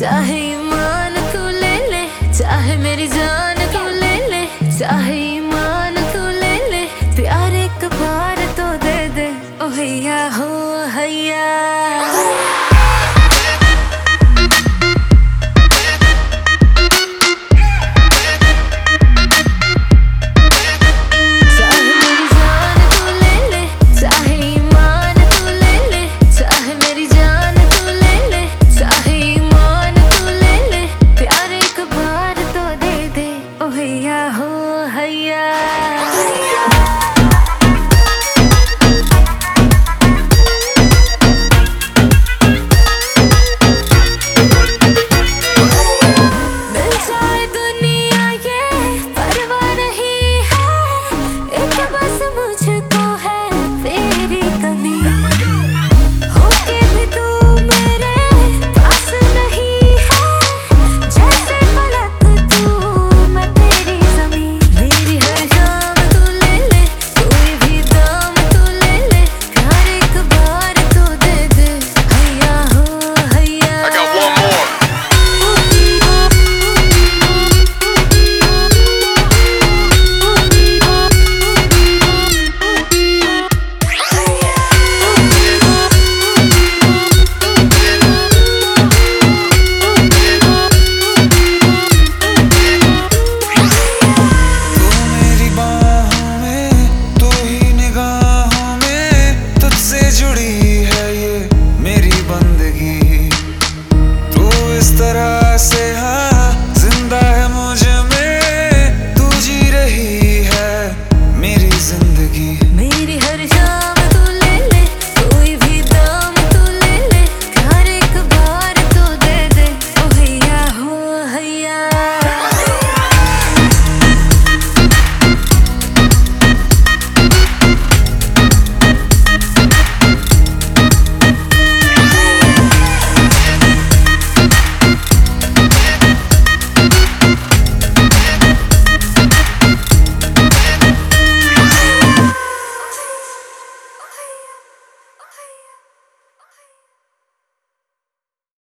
चाहे ईमान को ले ले, चाहे मेरी जान को ले ले, चाहे ईमान को ले ले, प्यार एक बार तो दे दे ओ हैया हो, हैया। ज़िंदगी। मेरी हर शाम